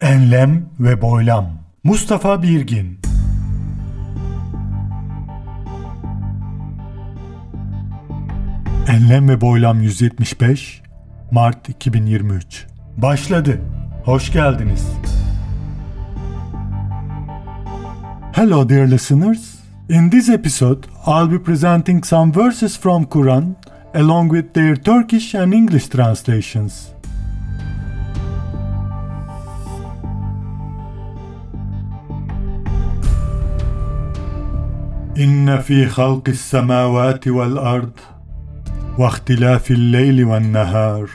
Enlem ve Boylam Mustafa Birgin Enlem ve Boylam 175 Mart 2023 Başladı. Hoş geldiniz. Hello dear listeners. In this episode, I'll be presenting some verses from Quran along with their Turkish and English translations. إن في خلق السماوات والأرض واختلاف الليل والنهار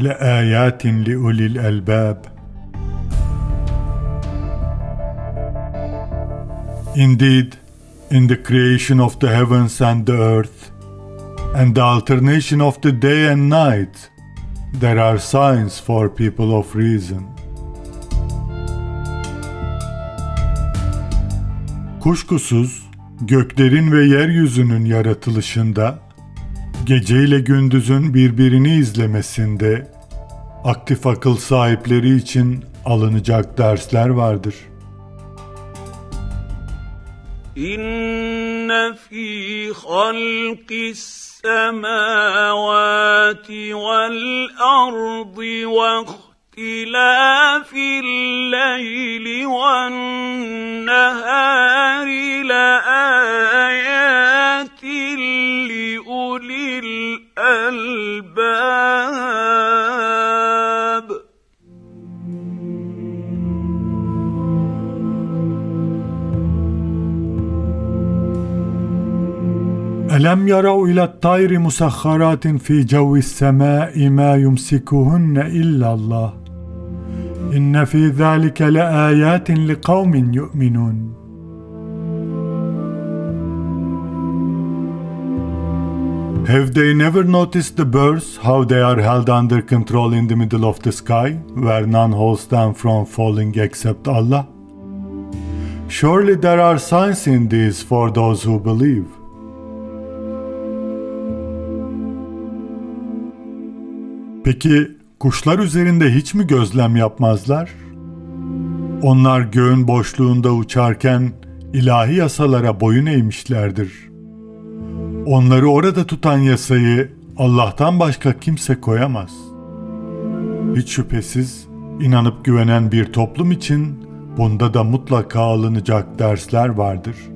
لآيات لأولي الألباب Indeed, in the creation of the heavens and the earth, and the alternation of the day and night, there are signs for people of reason. Kuşkusuz göklerin ve yeryüzünün yaratılışında, gece ile gündüzün birbirini izlemesinde, aktif akıl sahipleri için alınacak dersler vardır. إن في خلق السماوات والأرض واختلاف الليل والنهار ألم يروا إلى الطير مسخرات في جو السماء ما يمسكهن إلا الله إن في ذلك لآيات لقوم يؤمنون Have they never noticed the birds, how they are held under control in the middle of the sky, where none holds them from falling except Allah? Surely there are signs in these for those who believe. Peki kuşlar üzerinde hiç mi gözlem yapmazlar? Onlar göğün boşluğunda uçarken ilahi yasalara boyun eğmişlerdir. Onları orada tutan yasayı Allah'tan başka kimse koyamaz. Hiç şüphesiz inanıp güvenen bir toplum için bunda da mutlaka alınacak dersler vardır.''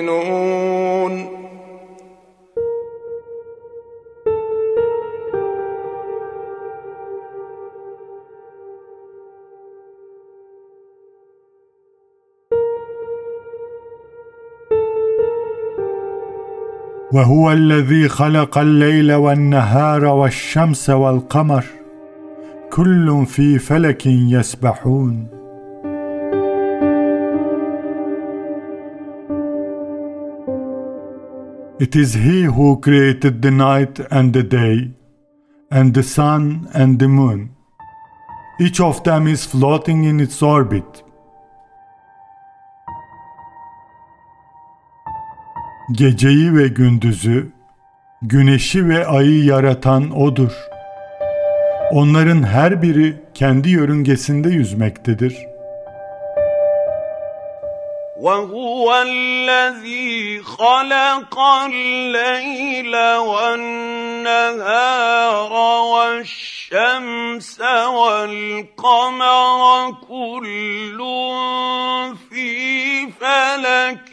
وهو الذي خلق الليل والنهار والشمس والقمر كل في فلك يسبحون It is he who created the night and the day, and the sun and the moon. Each of them is floating in its orbit. Geceyi ve gündüzü, güneşi ve ayı yaratan O'dur. Onların her biri kendi yörüngesinde yüzmektedir. وهو الذي خلق الليل والنهار والشمس والقمر كل في فلك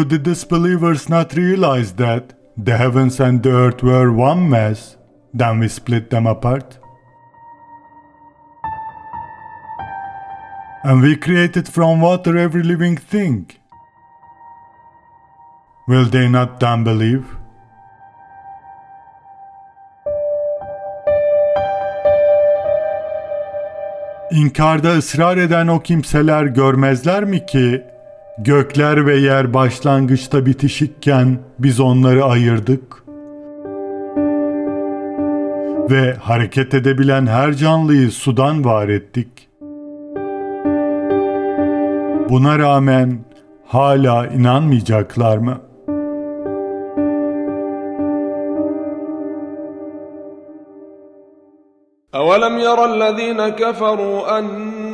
Do the disbelievers not realize that the heavens and the earth were one mass, then we split them apart. And we created from water every living thing. Will they not then believe? İnkarda ısrar eden o kimseler görmezler mi ki gökler ve yer başlangıçta bitişikken biz onları ayırdık ve hareket edebilen her canlıyı sudan var ettik. Buna rağmen hala inanmayacaklar mı?'' أولم ير الذين كفروا أن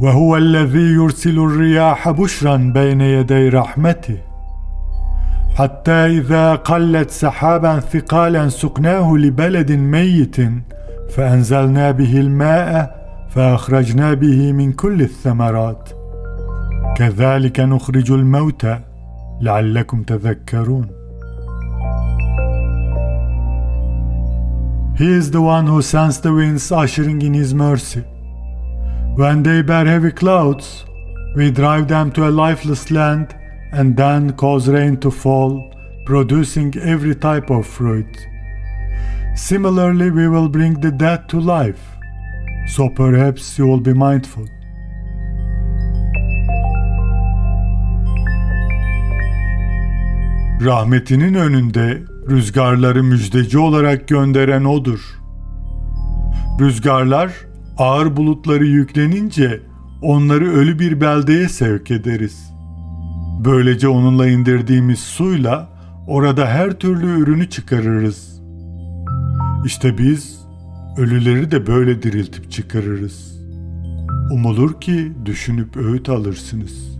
وهو الذي يرسل الرياح بشرا بين يدي رحمته. حتى إذا قلت سحابا ثقالا سقناه لبلد ميت فأنزلنا به الماء فأخرجنا به من كل الثمرات. كذلك نخرج الموتى لعلكم تذكرون. He is the one who sends the winds ushering in his mercy. When they bear heavy clouds, we drive them to a lifeless land and then cause rain to fall, producing every type of fruit. Similarly, we will bring the dead to life, so perhaps you will be mindful. Rahmetinin önünde rüzgarları müjdeci olarak gönderen odur. Rüzgarlar ağır bulutları yüklenince onları ölü bir beldeye sevk ederiz. Böylece onunla indirdiğimiz suyla orada her türlü ürünü çıkarırız. İşte biz ölüleri de böyle diriltip çıkarırız. Umulur ki düşünüp öğüt alırsınız.''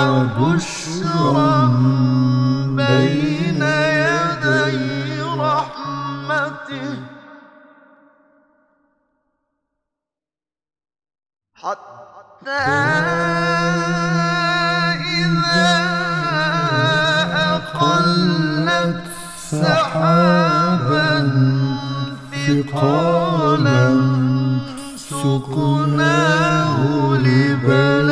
الرياح بشرا بين يدي رحمته حتى إذا أقلت سحابا ثقالا سقناه لبلد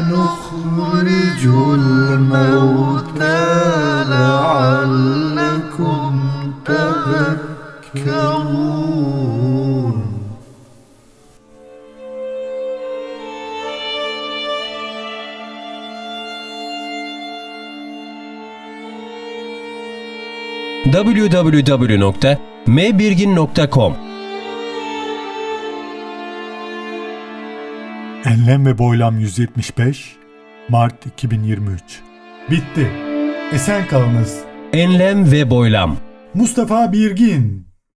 كذلك نخرج الموتى لعلكم تذكرون www.mbirgin.com Enlem ve Boylam 175 Mart 2023 Bitti. Esen kalınız. Enlem ve boylam. Mustafa Birgin